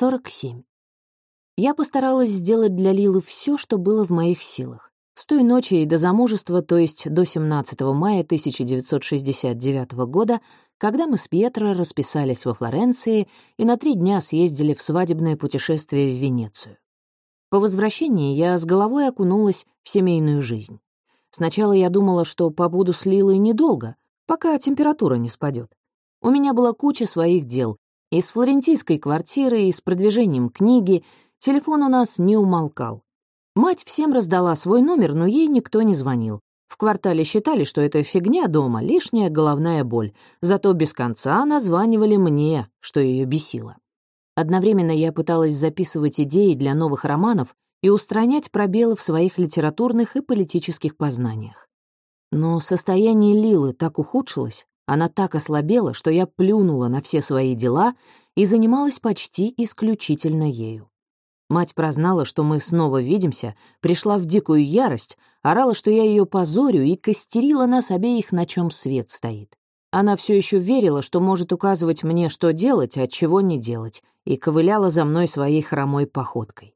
47. Я постаралась сделать для Лилы все, что было в моих силах. С той ночи и до замужества, то есть до 17 мая 1969 года, когда мы с Пьетро расписались во Флоренции и на три дня съездили в свадебное путешествие в Венецию. По возвращении я с головой окунулась в семейную жизнь. Сначала я думала, что побуду с Лилой недолго, пока температура не спадет. У меня была куча своих дел. И с флорентийской квартиры, и с продвижением книги. Телефон у нас не умолкал. Мать всем раздала свой номер, но ей никто не звонил. В квартале считали, что это фигня дома, лишняя головная боль. Зато без конца названивали мне, что ее бесило. Одновременно я пыталась записывать идеи для новых романов и устранять пробелы в своих литературных и политических познаниях. Но состояние Лилы так ухудшилось, она так ослабела, что я плюнула на все свои дела и занималась почти исключительно ею. Мать прознала, что мы снова видимся, пришла в дикую ярость, орала, что я ее позорю, и костерила нас обеих, на чем свет стоит. Она все еще верила, что может указывать мне, что делать, а чего не делать, и ковыляла за мной своей хромой походкой.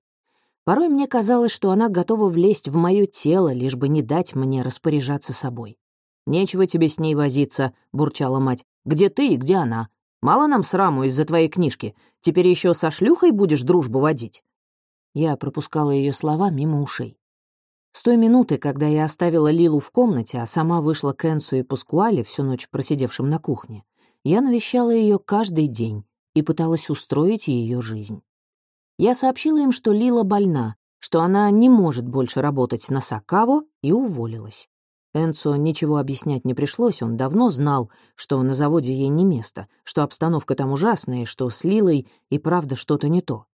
Порой мне казалось, что она готова влезть в мое тело, лишь бы не дать мне распоряжаться собой. «Нечего тебе с ней возиться», — бурчала мать. «Где ты и где она? Мало нам сраму из-за твоей книжки. Теперь еще со шлюхой будешь дружбу водить?» Я пропускала ее слова мимо ушей. С той минуты, когда я оставила Лилу в комнате, а сама вышла к Энсу и Пускуале, всю ночь просидевшим на кухне, я навещала ее каждый день и пыталась устроить ее жизнь. Я сообщила им, что Лила больна, что она не может больше работать на Сакаво, и уволилась. Энцо ничего объяснять не пришлось, он давно знал, что на заводе ей не место, что обстановка там ужасная, что с Лилой и правда что-то не то.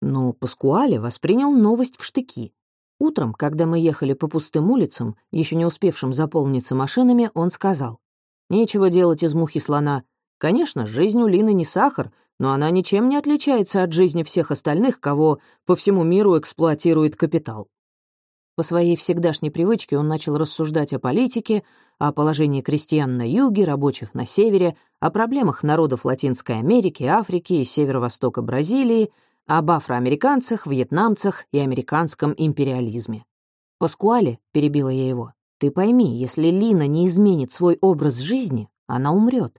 Но Паскуале воспринял новость в штыки. Утром, когда мы ехали по пустым улицам, еще не успевшим заполниться машинами, он сказал, «Нечего делать из мухи слона. Конечно, жизнь у Лины не сахар, но она ничем не отличается от жизни всех остальных, кого по всему миру эксплуатирует капитал». По своей всегдашней привычке он начал рассуждать о политике, о положении крестьян на юге, рабочих на севере, о проблемах народов Латинской Америки, Африки и северо-востока Бразилии, об афроамериканцах, вьетнамцах и американском империализме. «Паскуале», — перебила я его, — «ты пойми, если Лина не изменит свой образ жизни, она умрет».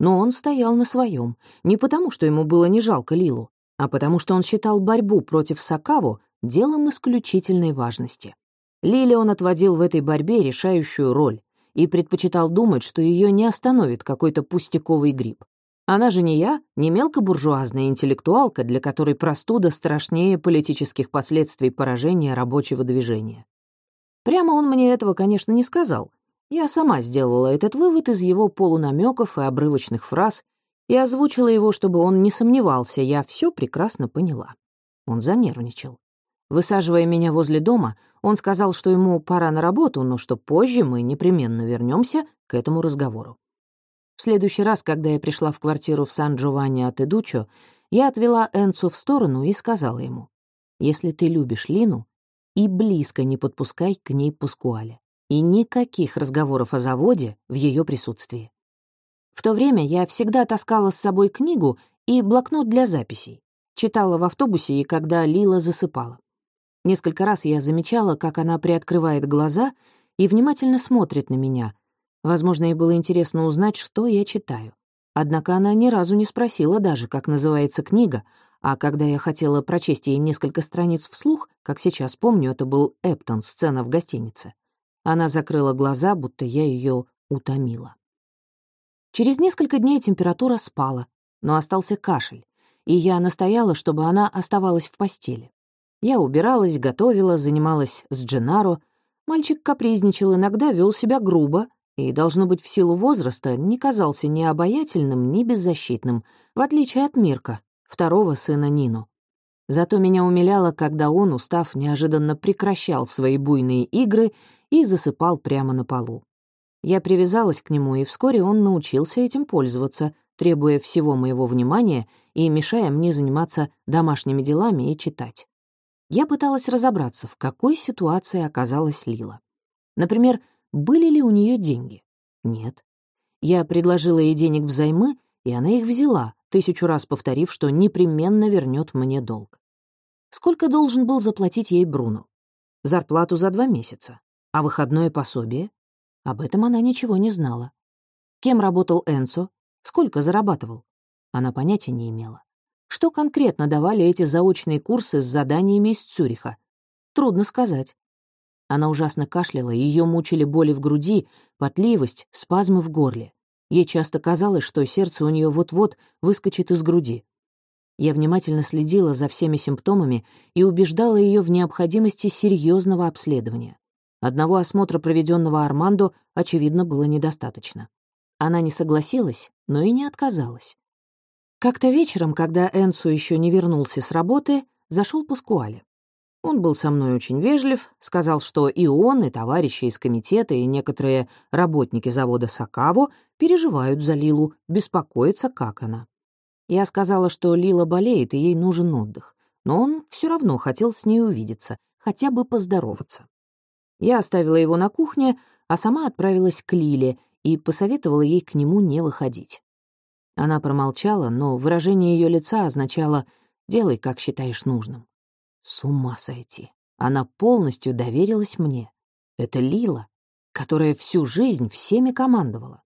Но он стоял на своем, не потому, что ему было не жалко Лилу, а потому что он считал борьбу против Сакаву делом исключительной важности. Лиле он отводил в этой борьбе решающую роль и предпочитал думать, что ее не остановит какой-то пустяковый грипп. Она же не я, не мелкобуржуазная интеллектуалка, для которой простуда страшнее политических последствий поражения рабочего движения. Прямо он мне этого, конечно, не сказал. Я сама сделала этот вывод из его полунамеков и обрывочных фраз и озвучила его, чтобы он не сомневался, я все прекрасно поняла. Он занервничал. Высаживая меня возле дома, он сказал, что ему пора на работу, но что позже мы непременно вернемся к этому разговору. В следующий раз, когда я пришла в квартиру в Сан-Джованни от Эдучо, я отвела Энцу в сторону и сказала ему, «Если ты любишь Лину, и близко не подпускай к ней Пускуале, и никаких разговоров о заводе в ее присутствии». В то время я всегда таскала с собой книгу и блокнот для записей, читала в автобусе и когда Лила засыпала. Несколько раз я замечала, как она приоткрывает глаза и внимательно смотрит на меня — Возможно, ей было интересно узнать, что я читаю. Однако она ни разу не спросила даже, как называется книга, а когда я хотела прочесть ей несколько страниц вслух, как сейчас помню, это был Эптон, сцена в гостинице, она закрыла глаза, будто я ее утомила. Через несколько дней температура спала, но остался кашель, и я настояла, чтобы она оставалась в постели. Я убиралась, готовила, занималась с Дженаро. Мальчик капризничал, иногда вел себя грубо, и, должно быть, в силу возраста не казался ни обаятельным, ни беззащитным, в отличие от Мирка, второго сына Нину. Зато меня умиляло, когда он, устав, неожиданно прекращал свои буйные игры и засыпал прямо на полу. Я привязалась к нему, и вскоре он научился этим пользоваться, требуя всего моего внимания и мешая мне заниматься домашними делами и читать. Я пыталась разобраться, в какой ситуации оказалась Лила. Например, были ли у нее деньги? Нет. Я предложила ей денег взаймы, и она их взяла, тысячу раз повторив, что непременно вернет мне долг. Сколько должен был заплатить ей Бруно? Зарплату за два месяца. А выходное пособие? Об этом она ничего не знала. Кем работал Энцо? Сколько зарабатывал? Она понятия не имела. Что конкретно давали эти заочные курсы с заданиями из Цюриха? Трудно сказать. Она ужасно кашляла, ее мучили боли в груди, потливость, спазмы в горле. Ей часто казалось, что сердце у нее вот-вот выскочит из груди. Я внимательно следила за всеми симптомами и убеждала ее в необходимости серьезного обследования. Одного осмотра, проведенного Армандо, очевидно, было недостаточно. Она не согласилась, но и не отказалась. Как-то вечером, когда Энсу еще не вернулся с работы, зашел Паскуале. Он был со мной очень вежлив, сказал, что и он, и товарищи из комитета, и некоторые работники завода Сакаво переживают за Лилу, беспокоятся, как она. Я сказала, что Лила болеет, и ей нужен отдых, но он все равно хотел с ней увидеться, хотя бы поздороваться. Я оставила его на кухне, а сама отправилась к Лиле и посоветовала ей к нему не выходить. Она промолчала, но выражение ее лица означало «делай, как считаешь нужным». С ума сойти. Она полностью доверилась мне. Это Лила, которая всю жизнь всеми командовала.